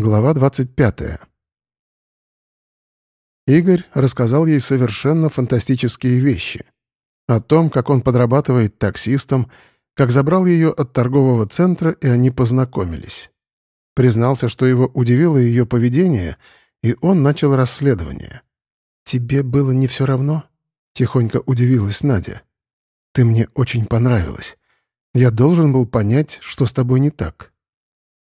Глава 25. Игорь рассказал ей совершенно фантастические вещи. О том, как он подрабатывает таксистом, как забрал ее от торгового центра, и они познакомились. Признался, что его удивило ее поведение, и он начал расследование. «Тебе было не все равно?» — тихонько удивилась Надя. «Ты мне очень понравилась. Я должен был понять, что с тобой не так».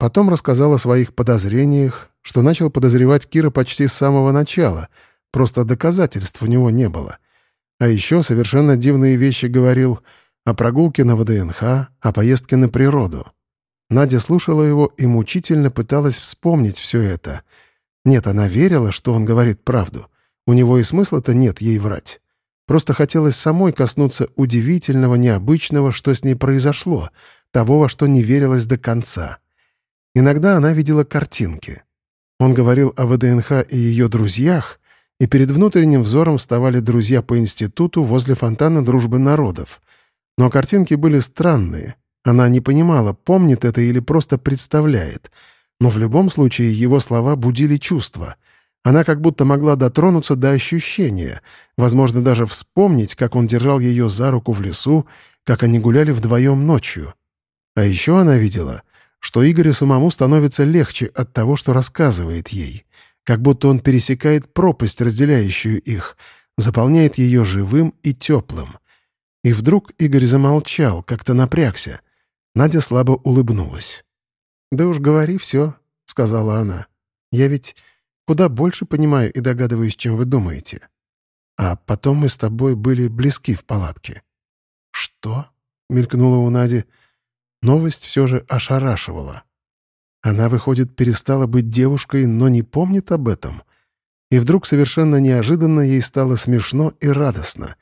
Потом рассказал о своих подозрениях, что начал подозревать Кира почти с самого начала, просто доказательств у него не было. А еще совершенно дивные вещи говорил о прогулке на ВДНХ, о поездке на природу. Надя слушала его и мучительно пыталась вспомнить все это. Нет, она верила, что он говорит правду. У него и смысла-то нет ей врать. Просто хотелось самой коснуться удивительного, необычного, что с ней произошло, того, во что не верилось до конца. Иногда она видела картинки. Он говорил о ВДНХ и ее друзьях, и перед внутренним взором вставали друзья по институту возле фонтана дружбы народов. Но картинки были странные. Она не понимала, помнит это или просто представляет. Но в любом случае его слова будили чувства. Она как будто могла дотронуться до ощущения, возможно, даже вспомнить, как он держал ее за руку в лесу, как они гуляли вдвоем ночью. А еще она видела — что Игорю самому становится легче от того, что рассказывает ей, как будто он пересекает пропасть, разделяющую их, заполняет ее живым и теплым. И вдруг Игорь замолчал, как-то напрягся. Надя слабо улыбнулась. «Да уж говори все», — сказала она. «Я ведь куда больше понимаю и догадываюсь, чем вы думаете. А потом мы с тобой были близки в палатке». «Что?» — мелькнула у Нади. Новость все же ошарашивала. Она, выходит, перестала быть девушкой, но не помнит об этом. И вдруг совершенно неожиданно ей стало смешно и радостно.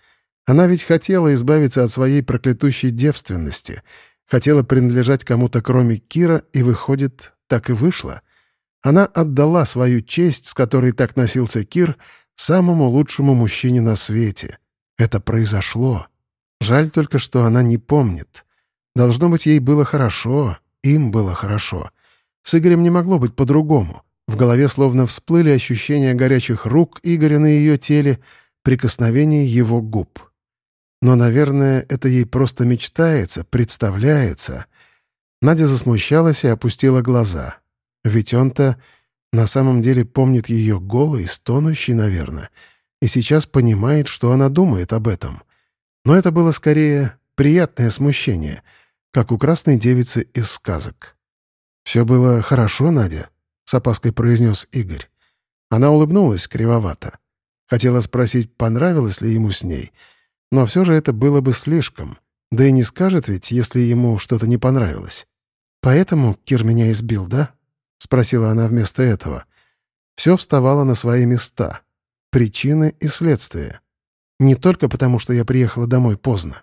Она ведь хотела избавиться от своей проклятущей девственности, хотела принадлежать кому-то кроме Кира, и, выходит, так и вышло. Она отдала свою честь, с которой так носился Кир, самому лучшему мужчине на свете. Это произошло. Жаль только, что она не помнит. Должно быть, ей было хорошо, им было хорошо. С Игорем не могло быть по-другому. В голове словно всплыли ощущения горячих рук Игоря на ее теле, прикосновение его губ. Но, наверное, это ей просто мечтается, представляется. Надя засмущалась и опустила глаза. Ведь он-то на самом деле помнит ее голой, стонущей, наверное, и сейчас понимает, что она думает об этом. Но это было скорее приятное смущение — как у красной девицы из сказок. «Все было хорошо, Надя», — с опаской произнес Игорь. Она улыбнулась кривовато. Хотела спросить, понравилось ли ему с ней, но все же это было бы слишком. Да и не скажет ведь, если ему что-то не понравилось. «Поэтому Кир меня избил, да?» — спросила она вместо этого. Все вставало на свои места. Причины и следствия. Не только потому, что я приехала домой поздно.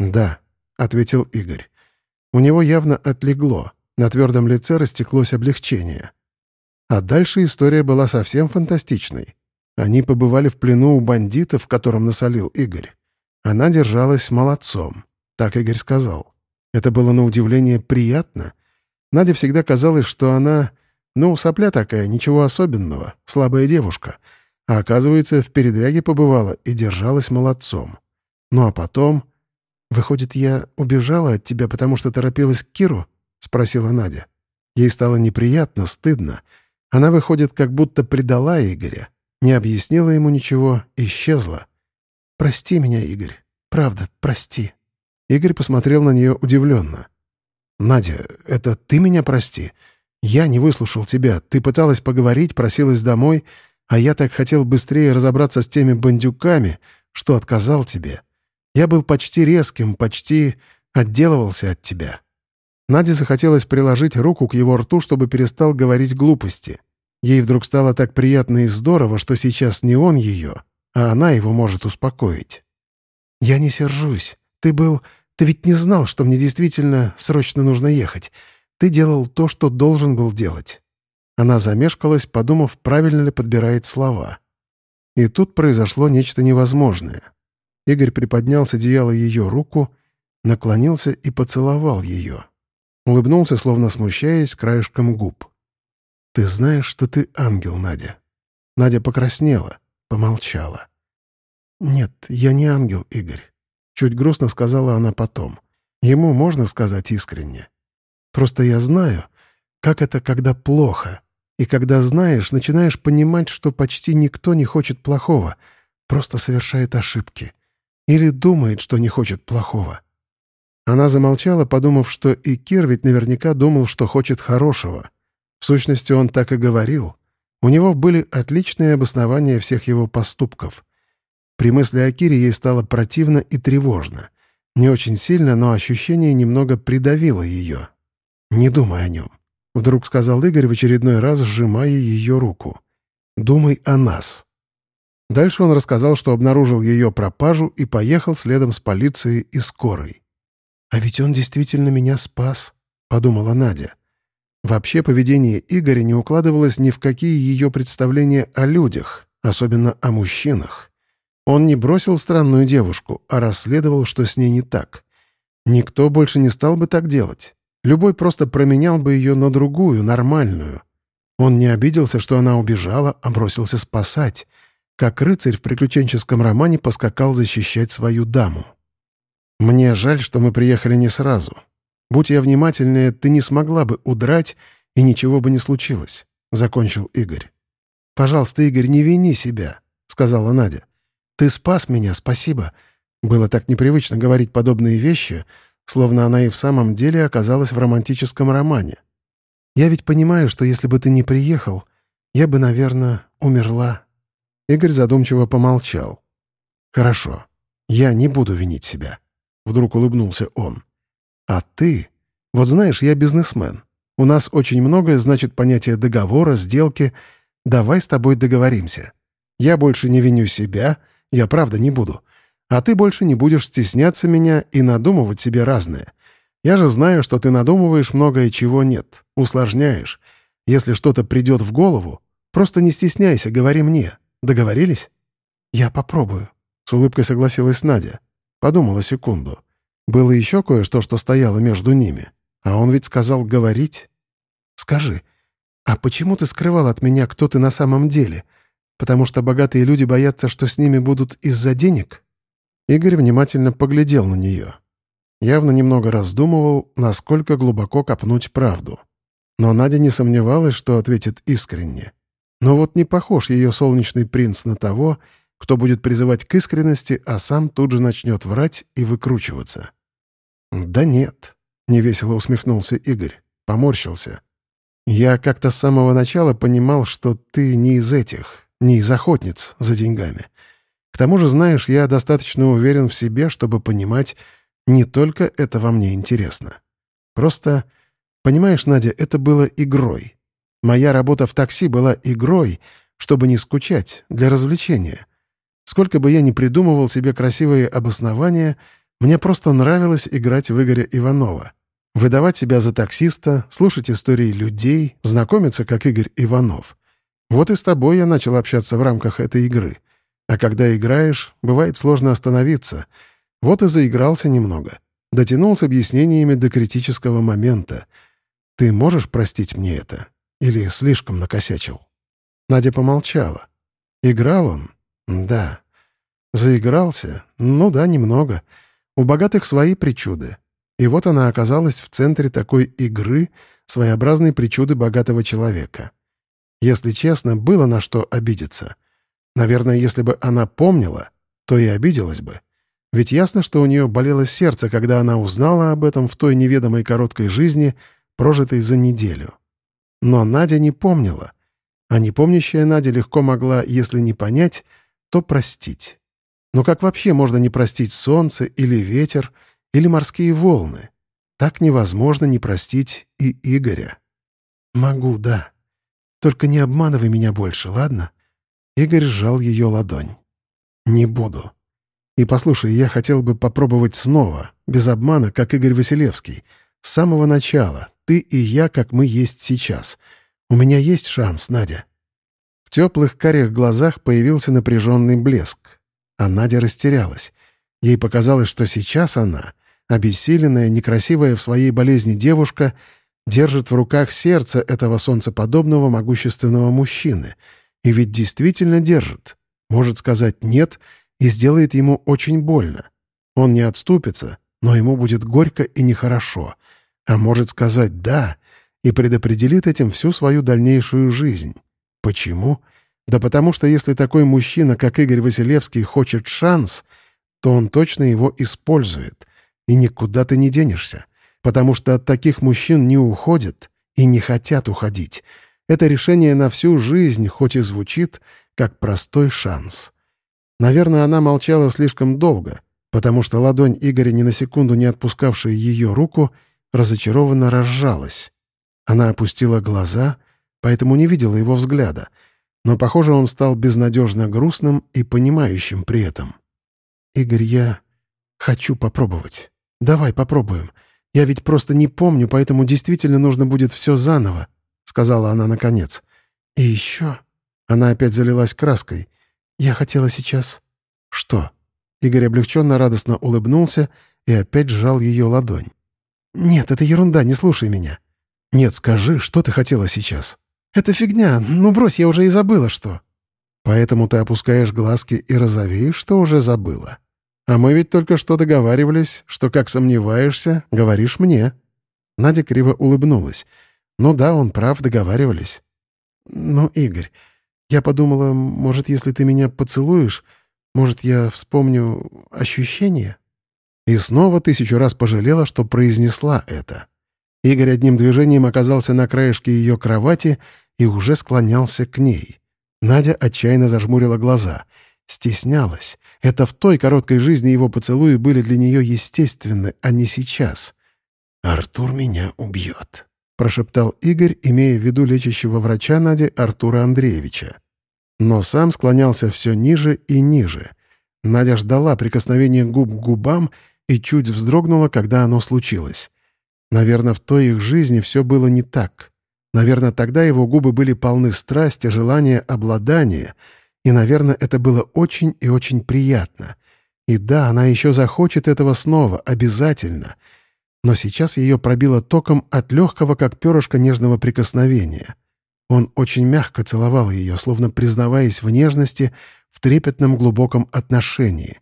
«Да», — ответил Игорь. У него явно отлегло, на твердом лице растеклось облегчение. А дальше история была совсем фантастичной. Они побывали в плену у бандитов, которым насолил Игорь. Она держалась молодцом, так Игорь сказал. Это было на удивление приятно. Наде всегда казалось, что она, ну, сопля такая, ничего особенного, слабая девушка. А оказывается, в передряге побывала и держалась молодцом. Ну а потом «Выходит, я убежала от тебя, потому что торопилась к Киру?» — спросила Надя. Ей стало неприятно, стыдно. Она, выходит, как будто предала Игоря. Не объяснила ему ничего, исчезла. «Прости меня, Игорь. Правда, прости». Игорь посмотрел на нее удивленно. «Надя, это ты меня прости. Я не выслушал тебя. Ты пыталась поговорить, просилась домой, а я так хотел быстрее разобраться с теми бандюками, что отказал тебе. Я был почти резким, почти отделывался от тебя». Наде захотелось приложить руку к его рту, чтобы перестал говорить глупости. Ей вдруг стало так приятно и здорово, что сейчас не он ее, а она его может успокоить. «Я не сержусь. Ты был... Ты ведь не знал, что мне действительно срочно нужно ехать. Ты делал то, что должен был делать». Она замешкалась, подумав, правильно ли подбирает слова. И тут произошло нечто невозможное. Игорь приподнял с одеяла ее руку, наклонился и поцеловал ее. Улыбнулся, словно смущаясь, краешком губ. «Ты знаешь, что ты ангел, Надя». Надя покраснела, помолчала. «Нет, я не ангел, Игорь», — чуть грустно сказала она потом. «Ему можно сказать искренне. Просто я знаю, как это, когда плохо, и когда знаешь, начинаешь понимать, что почти никто не хочет плохого, просто совершает ошибки. Или думает, что не хочет плохого». Она замолчала, подумав, что и Кир ведь наверняка думал, что хочет хорошего. В сущности, он так и говорил. У него были отличные обоснования всех его поступков. При мысли о Кире ей стало противно и тревожно. Не очень сильно, но ощущение немного придавило ее. «Не думай о нем», — вдруг сказал Игорь в очередной раз, сжимая ее руку. «Думай о нас». Дальше он рассказал, что обнаружил ее пропажу и поехал следом с полицией и скорой. «А ведь он действительно меня спас», — подумала Надя. Вообще поведение Игоря не укладывалось ни в какие ее представления о людях, особенно о мужчинах. Он не бросил странную девушку, а расследовал, что с ней не так. Никто больше не стал бы так делать. Любой просто променял бы ее на другую, нормальную. Он не обиделся, что она убежала, а бросился спасать. Как рыцарь в приключенческом романе поскакал защищать свою даму. «Мне жаль, что мы приехали не сразу. Будь я внимательнее, ты не смогла бы удрать, и ничего бы не случилось», — закончил Игорь. «Пожалуйста, Игорь, не вини себя», — сказала Надя. «Ты спас меня, спасибо». Было так непривычно говорить подобные вещи, словно она и в самом деле оказалась в романтическом романе. «Я ведь понимаю, что если бы ты не приехал, я бы, наверное, умерла». Игорь задумчиво помолчал. «Хорошо, я не буду винить себя». Вдруг улыбнулся он. «А ты? Вот знаешь, я бизнесмен. У нас очень многое значит понятие договора, сделки. Давай с тобой договоримся. Я больше не виню себя, я правда не буду. А ты больше не будешь стесняться меня и надумывать себе разное. Я же знаю, что ты надумываешь многое, чего нет. Усложняешь. Если что-то придет в голову, просто не стесняйся, говори мне. Договорились?» «Я попробую», — с улыбкой согласилась Надя. Подумала секунду. Было еще кое-что, что стояло между ними. А он ведь сказал говорить. «Скажи, а почему ты скрывал от меня, кто ты на самом деле? Потому что богатые люди боятся, что с ними будут из-за денег?» Игорь внимательно поглядел на нее. Явно немного раздумывал, насколько глубоко копнуть правду. Но Надя не сомневалась, что ответит искренне. Но вот не похож ее солнечный принц на того, кто будет призывать к искренности, а сам тут же начнет врать и выкручиваться. «Да нет», — невесело усмехнулся Игорь, поморщился. «Я как-то с самого начала понимал, что ты не из этих, не из охотниц за деньгами. К тому же, знаешь, я достаточно уверен в себе, чтобы понимать, не только это во мне интересно. Просто, понимаешь, Надя, это было игрой. Моя работа в такси была игрой, чтобы не скучать, для развлечения. Сколько бы я ни придумывал себе красивые обоснования, мне просто нравилось играть в Игоря Иванова. Выдавать себя за таксиста, слушать истории людей, знакомиться, как Игорь Иванов. Вот и с тобой я начал общаться в рамках этой игры. А когда играешь, бывает сложно остановиться. Вот и заигрался немного. Дотянул с объяснениями до критического момента. Ты можешь простить мне это? Или слишком накосячил?» Надя помолчала. Играл он, да. Заигрался? Ну да, немного. У богатых свои причуды. И вот она оказалась в центре такой игры, своеобразной причуды богатого человека. Если честно, было на что обидеться. Наверное, если бы она помнила, то и обиделась бы. Ведь ясно, что у нее болело сердце, когда она узнала об этом в той неведомой короткой жизни, прожитой за неделю. Но Надя не помнила. А непомнящая Надя легко могла, если не понять, то простить. Но как вообще можно не простить солнце или ветер или морские волны? Так невозможно не простить и Игоря. «Могу, да. Только не обманывай меня больше, ладно?» Игорь сжал ее ладонь. «Не буду. И послушай, я хотел бы попробовать снова, без обмана, как Игорь Василевский. С самого начала, ты и я, как мы есть сейчас. У меня есть шанс, Надя». В теплых карих глазах появился напряженный блеск. А Надя растерялась. Ей показалось, что сейчас она, обессиленная, некрасивая в своей болезни девушка, держит в руках сердце этого солнцеподобного могущественного мужчины. И ведь действительно держит. Может сказать «нет» и сделает ему очень больно. Он не отступится, но ему будет горько и нехорошо. А может сказать «да» и предопределит этим всю свою дальнейшую жизнь. Почему? Да потому что если такой мужчина, как Игорь Василевский, хочет шанс, то он точно его использует. И никуда ты не денешься. Потому что от таких мужчин не уходят и не хотят уходить. Это решение на всю жизнь, хоть и звучит, как простой шанс. Наверное, она молчала слишком долго, потому что ладонь Игоря, ни на секунду не отпускавшая ее руку, разочарованно разжалась. Она опустила глаза, поэтому не видела его взгляда, но, похоже, он стал безнадежно грустным и понимающим при этом. «Игорь, я хочу попробовать. Давай попробуем. Я ведь просто не помню, поэтому действительно нужно будет все заново», — сказала она наконец. «И еще...» Она опять залилась краской. «Я хотела сейчас...» «Что?» Игорь облегченно радостно улыбнулся и опять сжал ее ладонь. «Нет, это ерунда, не слушай меня». «Нет, скажи, что ты хотела сейчас?» «Это фигня, ну брось, я уже и забыла, что...» «Поэтому ты опускаешь глазки и розовеешь, что уже забыла. А мы ведь только что договаривались, что как сомневаешься, говоришь мне». Надя криво улыбнулась. «Ну да, он прав, договаривались». «Ну, Игорь, я подумала, может, если ты меня поцелуешь, может, я вспомню ощущения?» И снова тысячу раз пожалела, что произнесла это. Игорь одним движением оказался на краешке ее кровати и уже склонялся к ней. Надя отчаянно зажмурила глаза. Стеснялась. Это в той короткой жизни его поцелуи были для нее естественны, а не сейчас. «Артур меня убьет», — прошептал Игорь, имея в виду лечащего врача Нади Артура Андреевича. Но сам склонялся все ниже и ниже. Надя ждала прикосновения губ к губам и чуть вздрогнула, когда оно случилось. Наверное, в той их жизни все было не так. Наверное, тогда его губы были полны страсти, желания, обладания, и, наверное, это было очень и очень приятно. И да, она еще захочет этого снова, обязательно. Но сейчас ее пробило током от легкого, как перышко нежного прикосновения. Он очень мягко целовал ее, словно признаваясь в нежности, в трепетном глубоком отношении.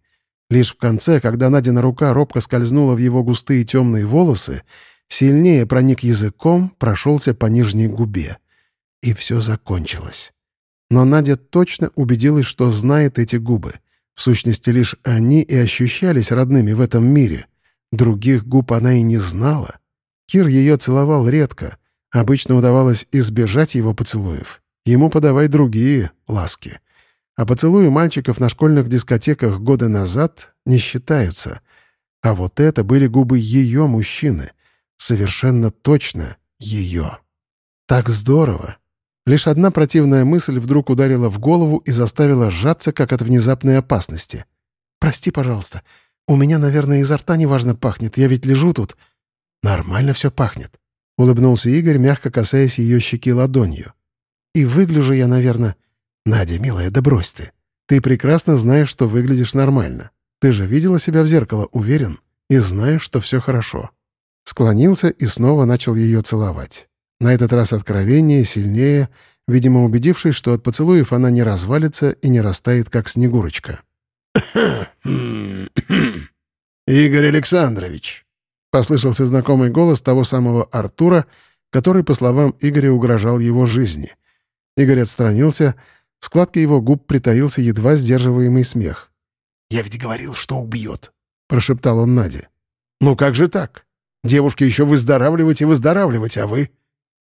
Лишь в конце, когда Надина рука робко скользнула в его густые темные волосы, Сильнее проник языком, прошелся по нижней губе. И все закончилось. Но Надя точно убедилась, что знает эти губы. В сущности, лишь они и ощущались родными в этом мире. Других губ она и не знала. Кир ее целовал редко. Обычно удавалось избежать его поцелуев. Ему подавай другие ласки. А поцелуи мальчиков на школьных дискотеках года назад не считаются. А вот это были губы ее мужчины — Совершенно точно ее. Так здорово. Лишь одна противная мысль вдруг ударила в голову и заставила сжаться, как от внезапной опасности. «Прости, пожалуйста. У меня, наверное, изо рта неважно пахнет. Я ведь лежу тут». «Нормально все пахнет», — улыбнулся Игорь, мягко касаясь ее щеки ладонью. «И выгляжу я, наверное...» «Надя, милая, да брось ты. Ты прекрасно знаешь, что выглядишь нормально. Ты же видела себя в зеркало, уверен, и знаешь, что все хорошо. Склонился и снова начал ее целовать. На этот раз откровеннее, сильнее, видимо, убедившись, что от поцелуев она не развалится и не растает, как снегурочка. «Игорь Александрович!» — послышался знакомый голос того самого Артура, который, по словам Игоря, угрожал его жизни. Игорь отстранился, в складке его губ притаился едва сдерживаемый смех. «Я ведь говорил, что убьет», — прошептал он Наде. «Ну как же так? Девушке еще выздоравливать и выздоравливать, а вы...»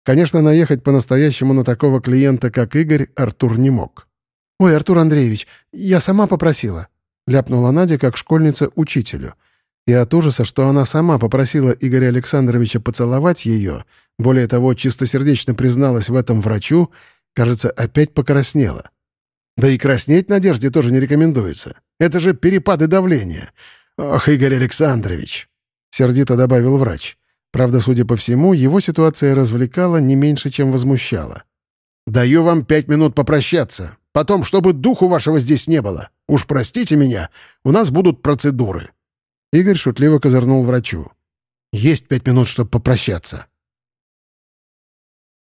Конечно, наехать по-настоящему на такого клиента, как Игорь, Артур не мог. «Ой, Артур Андреевич, я сама попросила», — ляпнула Надя как школьница учителю. И от ужаса, что она сама попросила Игоря Александровича поцеловать ее, более того, чистосердечно призналась в этом врачу, кажется, опять покраснела. Да и краснеть Надежде тоже не рекомендуется. Это же перепады давления. Ох, Игорь Александрович. — сердито добавил врач. Правда, судя по всему, его ситуация развлекала не меньше, чем возмущала. «Даю вам пять минут попрощаться. Потом, чтобы духу вашего здесь не было. Уж простите меня, у нас будут процедуры». Игорь шутливо козырнул врачу. «Есть пять минут, чтобы попрощаться».